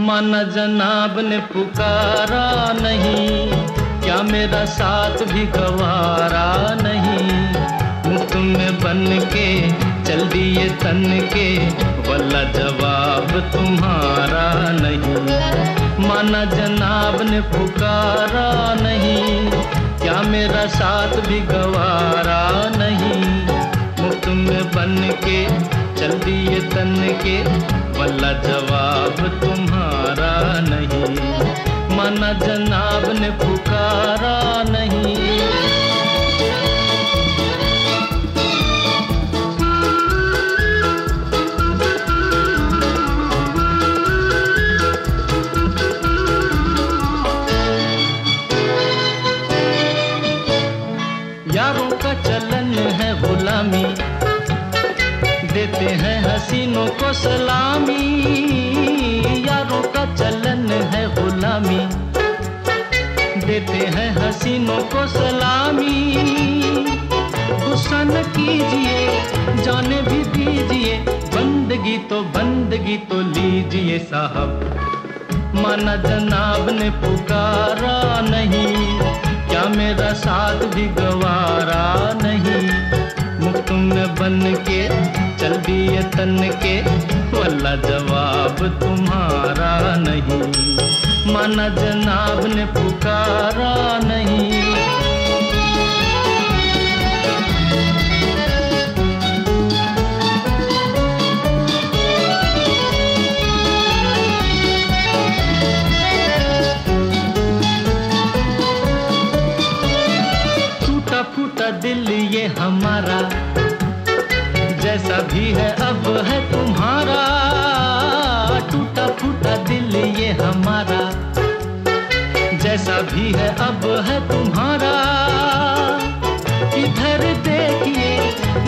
माना जनाब ने पुकारा नहीं। क्या मेरा साथ भी गवारा नहीं? मुफ़्त में बन के चल दिए तन के वाला जवाब तुम्हारा नहीं। माना जनाब ने पुकारा नहीं। क्या मेरा साथ भी गवारा नहीं? मुफ़्त में बन के चल दिए तन के वल्ला जवाब तुम्हारा नहीं। मना जनाब ने पुकारा नहीं। देते हैं हसीनों को सलामी। यारों का चलन है गुलामी। देते हैं हसीनों को सलामी। गुस्सा न कीजिए, जाने भी दीजिए। बंदगी तो बंदगी तो लीजिए साहब। माना जनाब ने पुकारा नहीं। क्या मेरा साथ भी गवारा नहीं? मुफ़्त में बन के चल के वल्ला जवाब तुम्हारा नहीं। माना जनाब ने पुकारा नहीं। टूटा फूटा दिल ये हमारा जैसा भी है, अब है तुम्हारा। टूटा फूटा दिल ये हमारा। जैसा भी है, अब है तुम्हारा। इधर देखिए,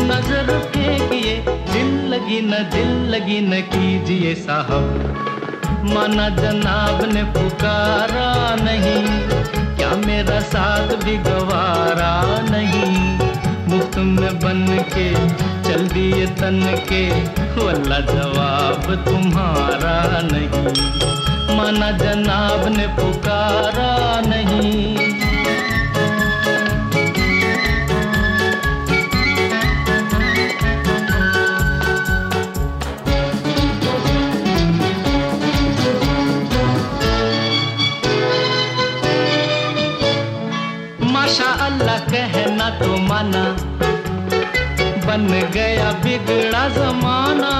नज़र फेंकिए, दिल लगी न दिल लगी न कीजिए साहब। माना जनाब ने पुकारा नहीं, क्या मेरा साथ भी गवारा नहीं? मुफ़्त में बन के चल दिए तन के वल्ला जवाब तुम्हारा नहीं। माना जनाब ने पुकारा नहीं। माशा अल्लाह कहना तो माना बन गया बिगड़ा जमाना।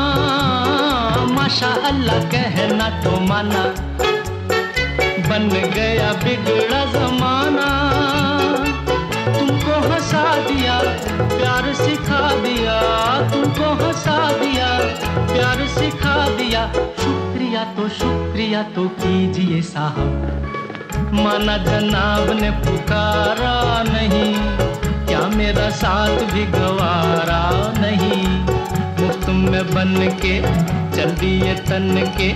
माशा अल्लाह कहना तो माना। बन गया बिगड़ा जमाना। तुमको हंसा दिया, प्यार सिखा दिया। तुमको हंसा दिया, प्यार सिखा दिया। शुक्रिया तो शुक्रिया तो कीजिए साहब। माना जनाब ने पुकारा साथ भी गवारा नहीं। मुफ़्त में बन के चल दिए तन के।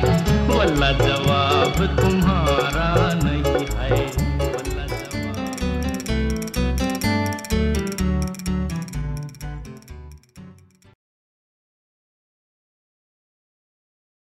वाला जवाब तुम्हारा